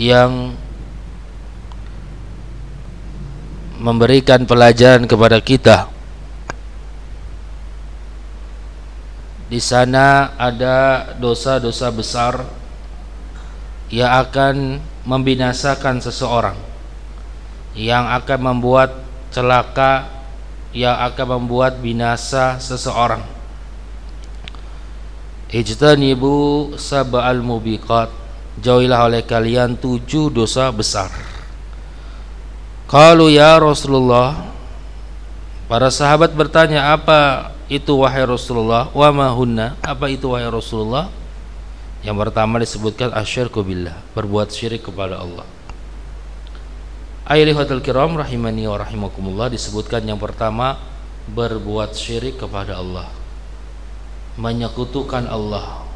yang memberikan pelajaran kepada kita. Di sana ada dosa-dosa besar yang akan membinasakan seseorang yang akan membuat celaka yang akan membuat binasa seseorang. Ijtanibu sab'al mubiqat jauhilah oleh kalian tujuh dosa besar. Kalau ya Rasulullah para sahabat bertanya apa itu wahai Rasulullah? Wa mahunna apa itu wahai Rasulullah? Yang pertama disebutkan asyirku billah berbuat syirik kepada Allah. Ayyuhal kiram rahimani wa rahimakumullah disebutkan yang pertama berbuat syirik kepada Allah. Menyekutukan Allah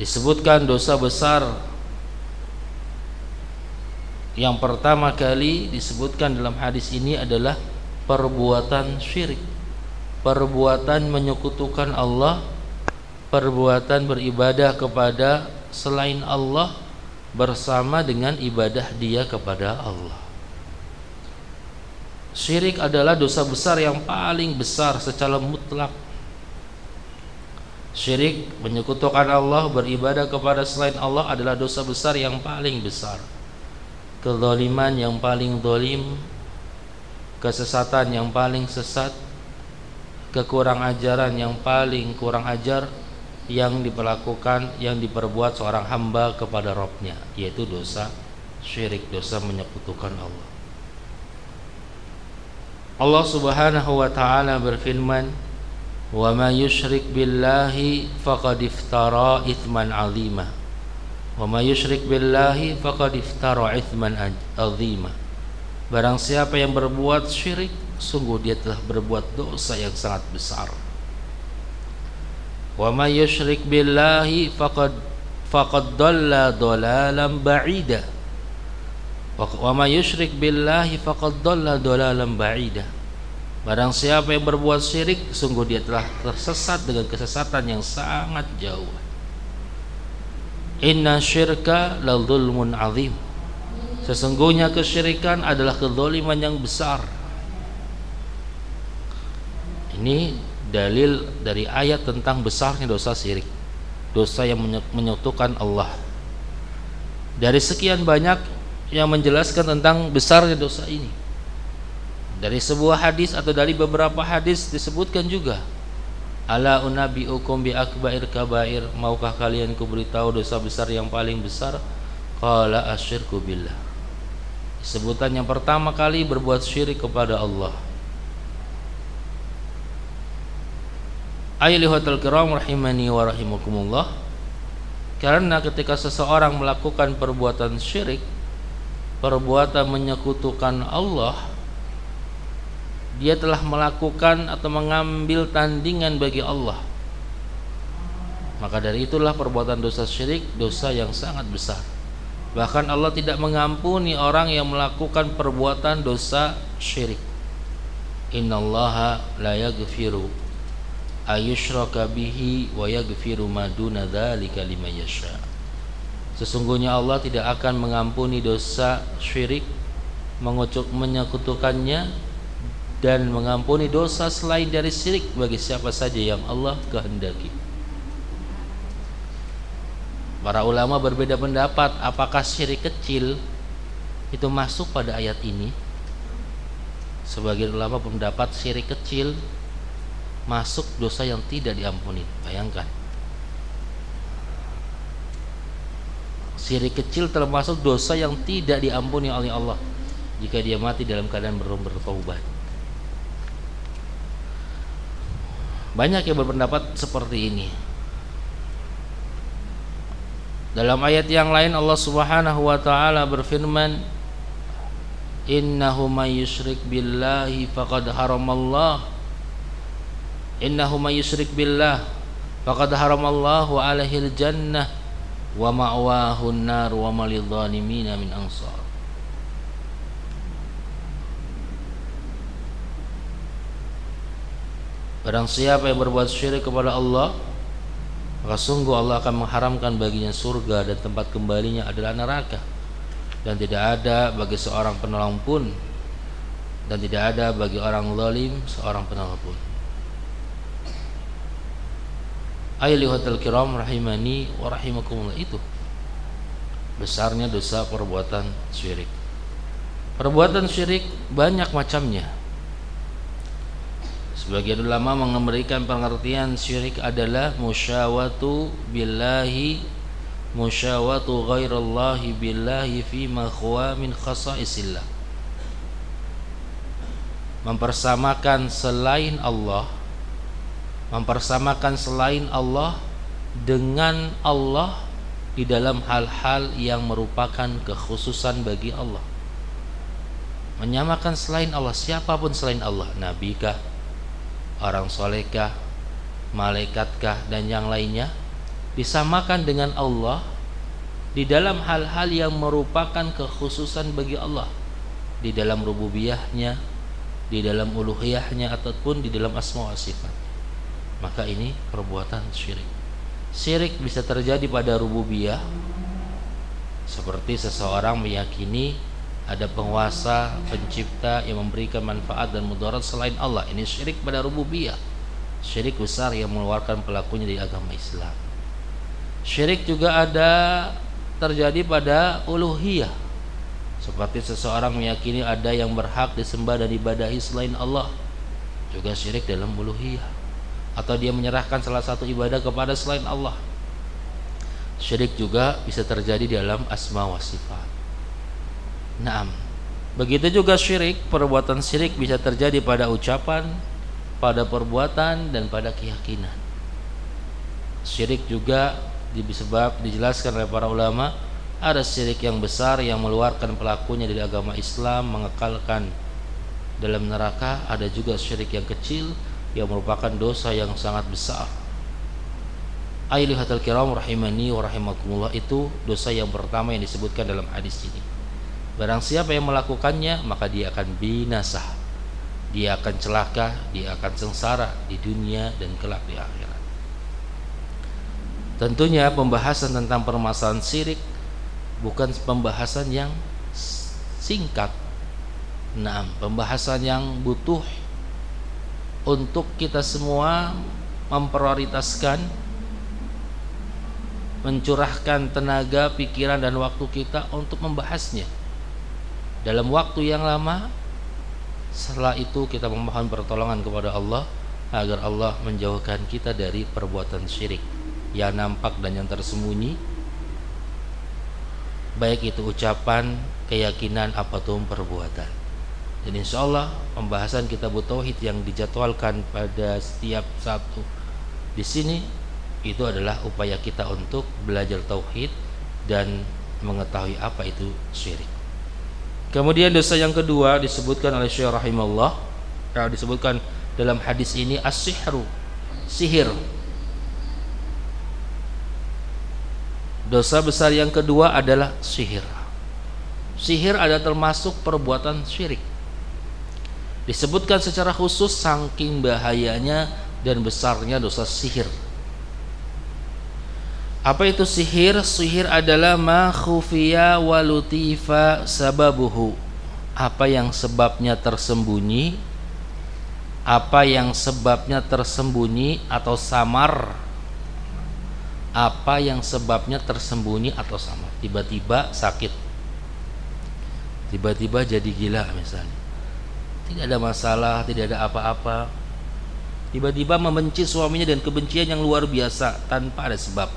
disebutkan dosa besar. Yang pertama kali disebutkan dalam hadis ini adalah perbuatan syirik. Perbuatan menyekutukan Allah. Perbuatan beribadah kepada selain Allah bersama dengan ibadah dia kepada Allah. Syirik adalah dosa besar yang paling besar secara mutlak syirik menyekutukan Allah beribadah kepada selain Allah adalah dosa besar yang paling besar. Kezaliman yang paling zalim kesesatan yang paling sesat kekurang ajaran yang paling kurang ajar yang diperlakukan yang diperbuat seorang hamba kepada Robnya yaitu dosa syirik dosa menyekutukan Allah. Allah subhanahu wa ta'ala berfirman ma yushrik billahi faqad iftara ithman azima. Wa ma yushrik billahi faqad iftara ithman azima. Barang siapa yang berbuat syirik sungguh dia telah berbuat dosa yang sangat besar. Wa may yusyrik billahi faqad faqad dalla dalalan ba'ida. Wa may yusyrik billahi faqad dalla dalalan ba'ida Barang siapa yang berbuat syirik sungguh dia telah tersesat dengan kesesatan yang sangat jauh Inna syirka la zulmun azim Sesungguhnya kesyirikan adalah kezaliman yang besar ini dalil dari ayat tentang besarnya dosa syirik. Dosa yang menyekutukan Allah. Dari sekian banyak yang menjelaskan tentang besarnya dosa ini. Dari sebuah hadis atau dari beberapa hadis disebutkan juga. Ala unabiukum bi akbair kabair. Maukah kalian kuberitahu dosa besar yang paling besar? Qala asyirku billah. Sebutan yang pertama kali berbuat syirik kepada Allah. Ayyuhatul kiram rahimani wa rahimakumullah. Karena ketika seseorang melakukan perbuatan syirik, perbuatan menyekutukan Allah, dia telah melakukan atau mengambil tandingan bagi Allah. Maka dari itulah perbuatan dosa syirik dosa yang sangat besar. Bahkan Allah tidak mengampuni orang yang melakukan perbuatan dosa syirik. Innallaha la yaghfiru ayushraka bihi wa yaghfiru ma duna dzalika liman yasha. Sesungguhnya Allah tidak akan mengampuni dosa syirik, mengucuk menyekutukannya dan mengampuni dosa selain dari syirik bagi siapa saja yang Allah kehendaki. Para ulama berbeda pendapat apakah syirik kecil itu masuk pada ayat ini. Sebagian ulama pendapat syirik kecil masuk dosa yang tidak diampuni. Bayangkan. Syirik kecil termasuk dosa yang tidak diampuni oleh Allah jika dia mati dalam keadaan belum bertobat. Banyak yang berpendapat seperti ini. Dalam ayat yang lain Allah Subhanahu wa taala berfirman Innahu may yusyrik billahi faqad haramallahu innahu may yusyrik billah faqad haramallahu alaihi jannah wa ma'wahu an-nar wa ma lidh-dhalimin min ansar Barang siapa yang berbuat syirik kepada Allah maka sungguh Allah akan mengharamkan baginya surga dan tempat kembalinya adalah neraka dan tidak ada bagi seorang penolong pun dan tidak ada bagi orang zalim seorang penolong pun Ayyuhal kiram rahimani wa rahimakumullah itu besarnya dosa perbuatan syirik. Perbuatan syirik banyak macamnya. Sebagian ulama memberikan pengertian syirik adalah musyawatu billahi musyawatu ghairallahi billahi fi ma min khasaisillah. Mempersamakan selain Allah mempersamakan selain Allah dengan Allah di dalam hal-hal yang merupakan kekhususan bagi Allah. Menyamakan selain Allah siapa pun selain Allah, nabi kah, orang solehkah, malaikatkah dan yang lainnya disamakan dengan Allah di dalam hal-hal yang merupakan kekhususan bagi Allah. Di dalam rububiyahnya, di dalam uluhiyahnya ataupun di dalam asma wa sifat. Maka ini perbuatan syirik. Syirik bisa terjadi pada rububiyah seperti seseorang meyakini ada penguasa, pencipta yang memberikan manfaat dan mudarat selain Allah. Ini syirik pada rububiyah. Syirik besar yang mengeluarkan pelakunya dari agama Islam. Syirik juga ada terjadi pada uluhiyah. Seperti seseorang meyakini ada yang berhak disembah dan ibadahi selain Allah. Juga syirik dalam uluhiyah atau dia menyerahkan salah satu ibadah kepada selain Allah. Syirik juga bisa terjadi di dalam asma wa sifat. Naam. Begitu juga syirik, perbuatan syirik bisa terjadi pada ucapan, pada perbuatan dan pada keyakinan. Syirik juga disebab dijelaskan oleh para ulama ada syirik yang besar yang mengeluarkan pelakunya dari agama Islam mengekalkan dalam neraka ada juga syirik yang kecil yang merupakan dosa yang sangat besar. Ailihatul kiram rahimani wa rahimakumullah itu dosa yang pertama yang disebutkan dalam hadis ini. Barang siapa yang melakukannya maka dia akan binasa. Dia akan celaka, dia akan sengsara di dunia dan kelak di akhirat. Tentunya pembahasan tentang permasalahan syirik bukan pembahasan yang singkat. Nah, pembahasan yang butuh untuk kita semua memprioritaskan mencurahkan tenaga, pikiran dan waktu kita untuk membahasnya dalam waktu yang lama setelah itu kita memohon pertolongan kepada Allah agar Allah menjauhkan kita dari perbuatan syirik. Yang nampak dan yang tersembunyi. Baik itu ucapan, keyakinan apa pun perbuatan. Dan insya Allah pembahasan kitab tauhid yang dijadwalkan pada setiap satu di sini itu adalah upaya kita untuk belajar tauhid dan mengetahui apa itu syirik. Kemudian dosa yang kedua disebutkan oleh Syekh rahimahullah yang disebutkan dalam hadis ini as-sihru, sihir. Dosa besar yang kedua adalah sihir. Sihir ada termasuk perbuatan syirik disebutkan secara khusus saking bahayanya dan besarnya dosa sihir. Apa itu sihir? Sihir adalah ma khufiya walutifa sababuhu. Apa yang sebabnya tersembunyi, apa yang sebabnya tersembunyi atau samar. Apa yang sebabnya tersembunyi atau samar. Tiba-tiba sakit. Tiba-tiba jadi gila misalnya tidak ada masalah, tidak ada apa-apa. Tiba-tiba membenci suaminya dan kebencian yang luar biasa tanpa ada sebab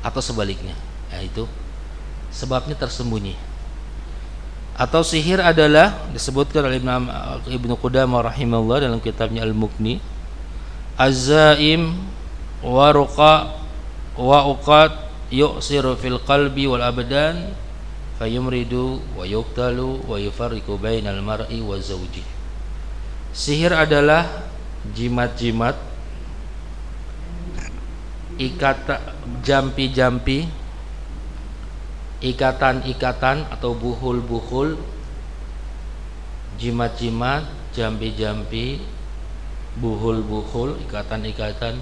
atau sebaliknya. Ya itu sebabnya tersembunyi. Atau sihir adalah disebutkan oleh Imam Ibnu Qudamah rahimahullah dalam kitabnya Al-Mughni Azaim wa ruqa wa uqat yu'siru fil qalbi wal abdan fayumridu wa yuqtalu wa yufarriqu bainal mar'i wa zawji sihir adalah jimat-jimat ikatan jampi-jampi ikatan-ikatan atau buhul-buhul jimat-jimat jampi-jampi buhul-buhul ikatan-ikatan.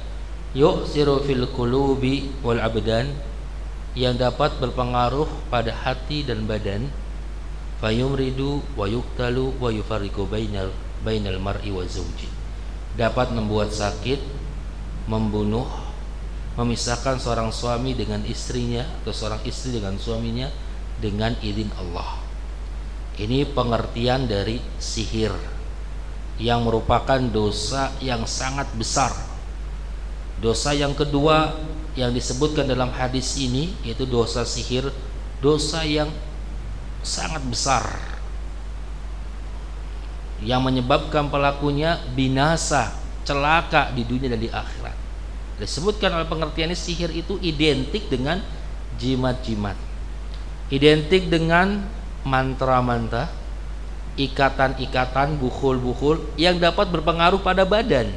Yu'siru fil qulubi wal abdan yang dapat berpengaruh pada hati dan badan. Fayumridu wa yuqtalu wa yufarriqu bainal bainal mar'i wa zawji. Dapat membuat sakit membunuh memisahkan seorang suami dengan istrinya atau seorang istri dengan suaminya dengan izin Allah. Ini pengertian dari sihir yang merupakan dosa yang sangat besar. Dosa yang kedua yang disebutkan dalam hadis ini yaitu dosa sihir, dosa yang sangat besar. Yang menyebabkan pelakunya binasa, celaka di dunia dan di akhirat. Disebutkan oleh pengertian ini sihir itu identik dengan jimat-jimat. Identik dengan mantra-mantra, ikatan-ikatan, bukhul-bukhul yang dapat berpengaruh pada badan,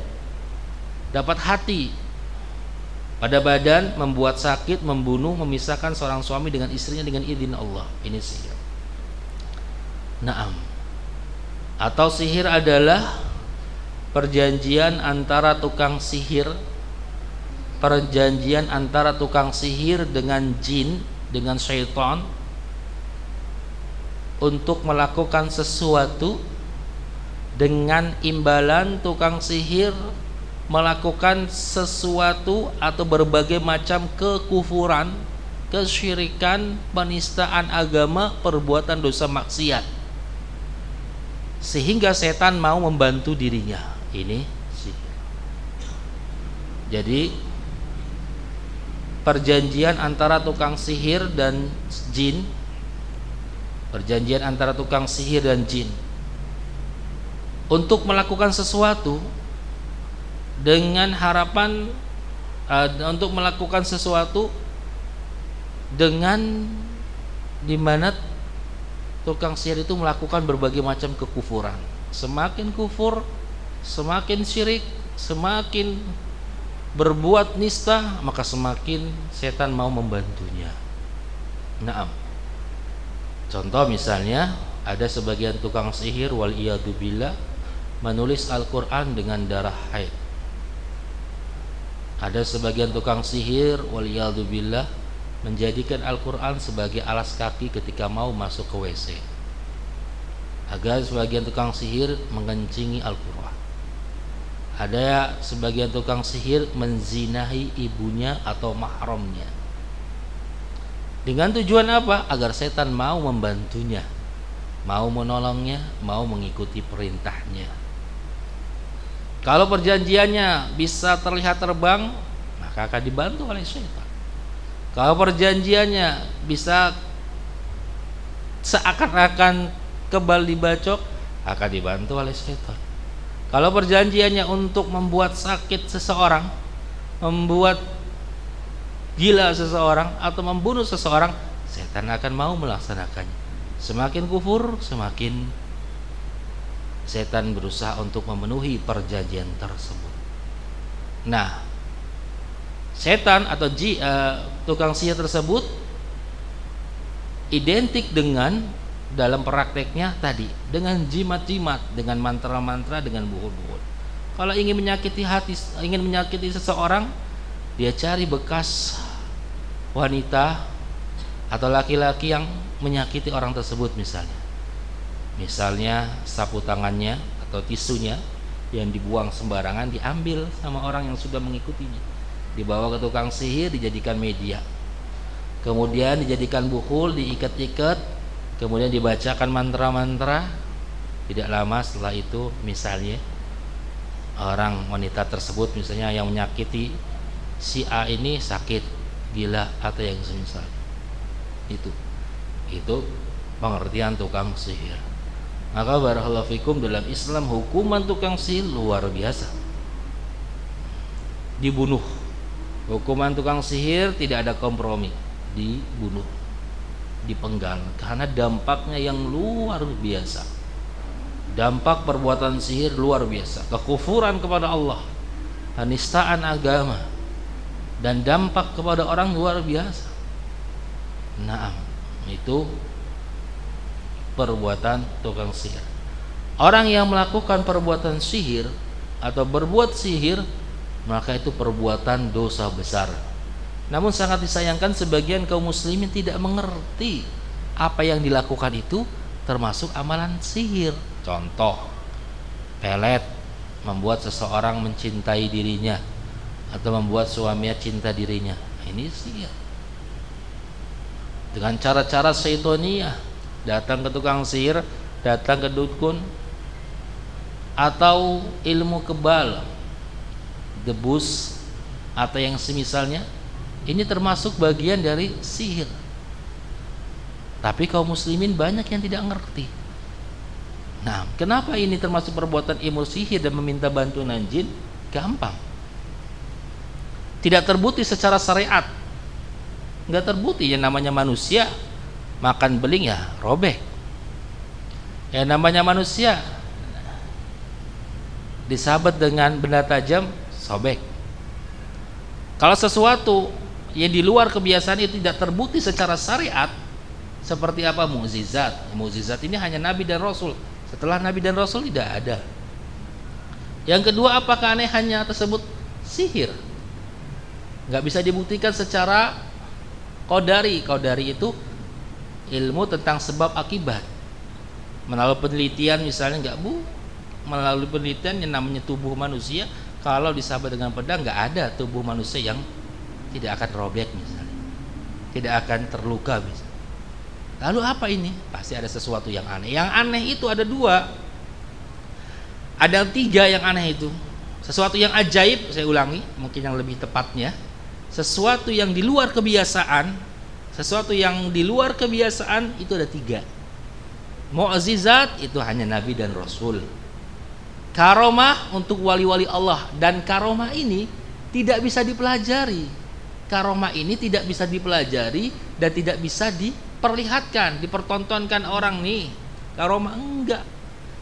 dapat hati, pada badan membuat sakit, membunuh, memisahkan seorang suami dengan istrinya dengan izin Allah. Ini sihir. Naam. Atau sihir adalah perjanjian antara tukang sihir perjanjian antara tukang sihir dengan jin dengan syaitan untuk melakukan sesuatu dengan imbalan tukang sihir melakukan sesuatu atau berbagai macam kekufuran, kesyirikan, penistaan agama, perbuatan dosa maksiat. Sehingga setan mau membantu dirinya. Ini sihir. Jadi perjanjian antara tukang sihir dan jin. Perjanjian antara tukang sihir dan jin. Untuk melakukan sesuatu dengan harapan uh, untuk melakukan sesuatu dengan di mana tukang sihir itu melakukan berbagai macam kekufuran. Semakin kufur semakin syirik semakin berbuat nista maka semakin setan mau membantunya. Naam. Contoh misalnya ada sebagian tukang sihir wal billah menulis Al-Quran dengan darah haid. Ada sebagian tukang sihir waliyadzubillah menjadikan Al-Quran sebagai alas kaki ketika mau masuk ke WC agar sebagian tukang sihir mengencingi Al-Quran ada sebagian tukang sihir menzinahi ibunya atau mahramnya dengan tujuan apa? agar setan mau membantunya mau menolongnya mau mengikuti perintahnya kalau perjanjiannya bisa terlihat terbang, maka akan dibantu oleh syaitan. Kalau perjanjiannya bisa seakan-akan kebal dibacok, akan dibantu oleh syaitan. Kalau perjanjiannya untuk membuat sakit seseorang, membuat gila seseorang atau membunuh seseorang, setan akan mau melaksanakannya. Semakin kufur, semakin setan berusaha untuk memenuhi perjanjian tersebut. Nah, setan atau ji, uh, tukang sihir tersebut identik dengan dalam prakteknya tadi dengan jimat-jimat, dengan mantra-mantra, dengan buhul-buhul. Kalau ingin menyakiti hati, ingin menyakiti seseorang, dia cari bekas wanita atau laki-laki yang menyakiti orang tersebut misalnya. Misalnya sapu tangannya atau tisunya yang dibuang sembarangan diambil sama orang yang sudah mengikutinya. Dibawa ke tukang sihir dijadikan media. Kemudian dijadikan buhul diikat-ikat kemudian dibacakan mantra-mantra tidak lama setelah itu misalnya orang wanita tersebut misalnya yang menyakiti si A ini sakit gila atau yang semisal itu itu pengertian tukang sihir maka barakallahu fikum dalam Islam hukuman tukang sihir luar biasa. Dibunuh. Hukuman tukang sihir tidak ada kompromi, dibunuh. Dipenggal karena dampaknya yang luar biasa. Dampak perbuatan sihir luar biasa, kekufuran kepada Allah, penistaan agama dan dampak kepada orang luar biasa. Nah, itu perbuatan tukang sihir. Orang yang melakukan perbuatan sihir atau berbuat sihir maka itu perbuatan dosa besar. Namun sangat disayangkan sebagian kaum muslimin tidak mengerti apa yang dilakukan itu termasuk amalan sihir. Contoh, pelet membuat seseorang mencintai dirinya atau membuat suaminya cinta dirinya. Ini sihir. Dengan cara-cara seitonia, datang ke tukang sihir, datang ke dukun atau ilmu kebal debus atau yang semisalnya ini termasuk bagian dari sihir. Tapi kaum muslimin banyak yang tidak ngerti. Nah kenapa ini termasuk perbuatan ilmu sihir dan meminta bantuan jin gampang. Tidak terbukti secara syariat. Nggak terbukti yang namanya manusia makan beling ya robek. Yang namanya manusia disabet dengan benda tajam sobek. Kalau sesuatu yang di luar kebiasaan itu tidak terbukti secara syariat, seperti apa mukjizat? Mukjizat ini hanya nabi dan rasul. Setelah nabi dan rasul tidak ada. Yang kedua, apakah aneh hanya tersebut sihir? Nggak bisa dibuktikan secara kodari. Kodari itu ilmu tentang sebab akibat. Melalui penelitian misalnya nggak bu, melalui penelitian yang namanya tubuh manusia kalau disabat dengan pedang nggak ada tubuh manusia yang tidak akan robek misalnya. Tidak akan terluka misalnya. Lalu apa ini? Pasti ada sesuatu yang aneh. Yang aneh itu ada dua. Ada tiga yang aneh itu. Sesuatu yang ajaib saya ulangi mungkin yang lebih tepatnya. Sesuatu yang di luar kebiasaan sesuatu yang di luar kebiasaan itu ada tiga. Mu'zizat itu hanya nabi dan rasul. Karomah untuk wali-wali Allah. Dan karomah ini tidak bisa dipelajari. Karomah ini tidak bisa dipelajari dan tidak bisa diperlihatkan, dipertontonkan orang nih. Karomah enggak.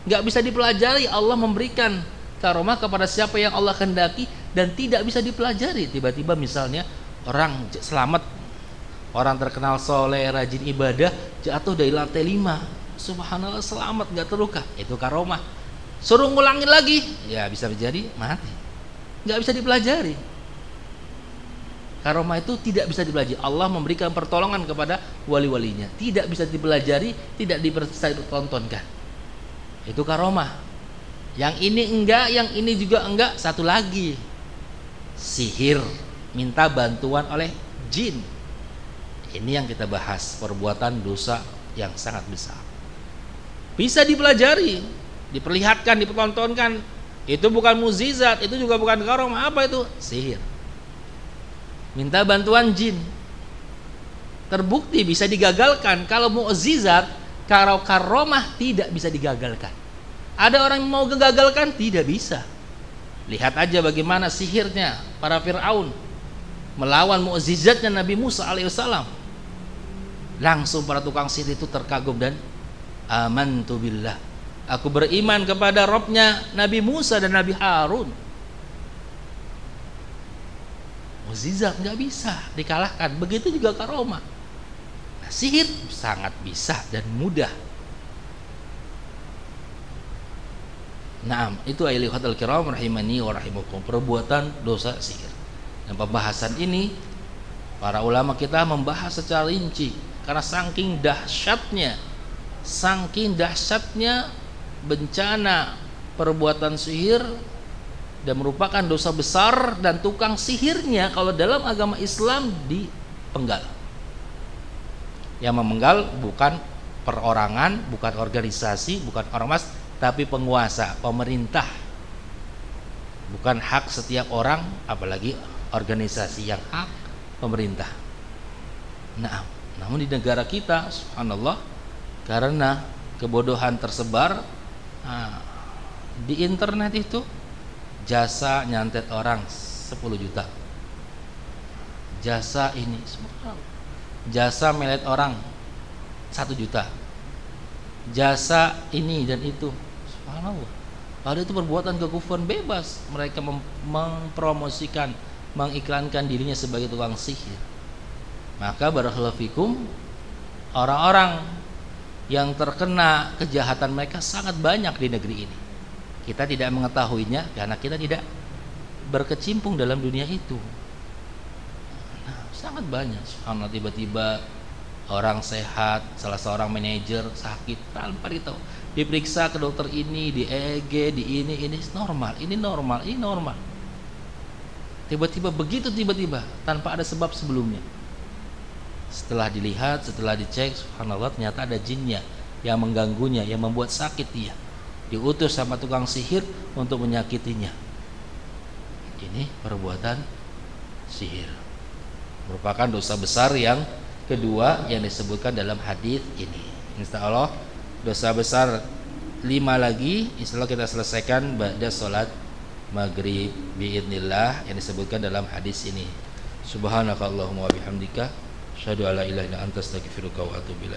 Enggak bisa dipelajari. Allah memberikan karomah kepada siapa yang Allah kehendaki dan tidak bisa dipelajari. Tiba-tiba misalnya orang selamat, orang terkenal soleh, rajin ibadah, jatuh dari lantai lima. Subhanallah selamat nggak terluka. Itu karomah suruh ngulangin lagi ya bisa menjadi mati nggak bisa dipelajari karomah itu tidak bisa dipelajari. Allah memberikan pertolongan kepada wali-walinya. Tidak bisa dipelajari tidak bisa dipertontonkan. Itu karomah. Yang ini enggak yang ini juga enggak. Satu lagi. Sihir. Minta bantuan oleh jin. Ini yang kita bahas. Perbuatan dosa yang sangat besar. Bisa dipelajari diperlihatkan, dipertontonkan. Itu bukan muzizat, itu juga bukan karomah. Apa itu? Sihir. Minta bantuan jin. Terbukti bisa digagalkan. Kalau mukjizat, kalau karomah tidak bisa digagalkan. Ada orang yang mau gagalkan tidak bisa. Lihat aja bagaimana sihirnya para Firaun melawan mukjizatnya Nabi Musa alaihissalam. Langsung para tukang sihir itu terkagum dan amantu billah Aku beriman kepada Robnya Nabi Musa dan Nabi Harun. Muzizat nggak bisa dikalahkan. Begitu juga karoma. Nah, sihir sangat bisa dan mudah. Nah, itu hotel kiram rahimani wa rahimakum. Perbuatan dosa sihir. Dan pembahasan ini para ulama kita membahas secara rinci karena saking dahsyatnya saking dahsyatnya bencana perbuatan sihir dan merupakan dosa besar dan tukang sihirnya kalau dalam agama Islam dipenggal. Yang memenggal bukan perorangan, bukan organisasi, bukan ormas, tapi penguasa, pemerintah. Bukan hak setiap orang, apalagi organisasi yang hak pemerintah. Nah, namun di negara kita, subhanallah, karena kebodohan tersebar, Nah, di internet itu jasa nyantet orang 10 juta. Jasa ini jasa melet orang 1 juta. Jasa ini dan itu. Subhanallah. Padahal itu perbuatan kekufuran bebas. Mereka mem mempromosikan, mengiklankan dirinya sebagai tukang sihir. Maka barakallahu fikum orang-orang yang terkena kejahatan mereka sangat banyak di negeri ini. Kita tidak mengetahuinya karena kita tidak berkecimpung dalam dunia itu. Nah, sangat banyak. Karena tiba-tiba orang sehat salah seorang manajer sakit tanpa ditahu diperiksa ke dokter ini di EEG di ini. Ini normal ini normal ini normal. Tiba-tiba begitu tiba-tiba tanpa ada sebab sebelumnya. Setelah dilihat setelah dicek subhanallah ternyata ada jinnya yang mengganggunya yang membuat sakit dia diutus sama tukang sihir untuk menyakitinya. Ini perbuatan sihir. Merupakan dosa besar yang kedua yang disebutkan dalam hadis ini. Insya Allah dosa besar lima lagi insya Allah kita selesaikan pada sholat maghrib biidnillah yang disebutkan dalam hadis ini. Subhanakallahumma wa bihamdika ilaha illa anta astaghfiruka wa atubu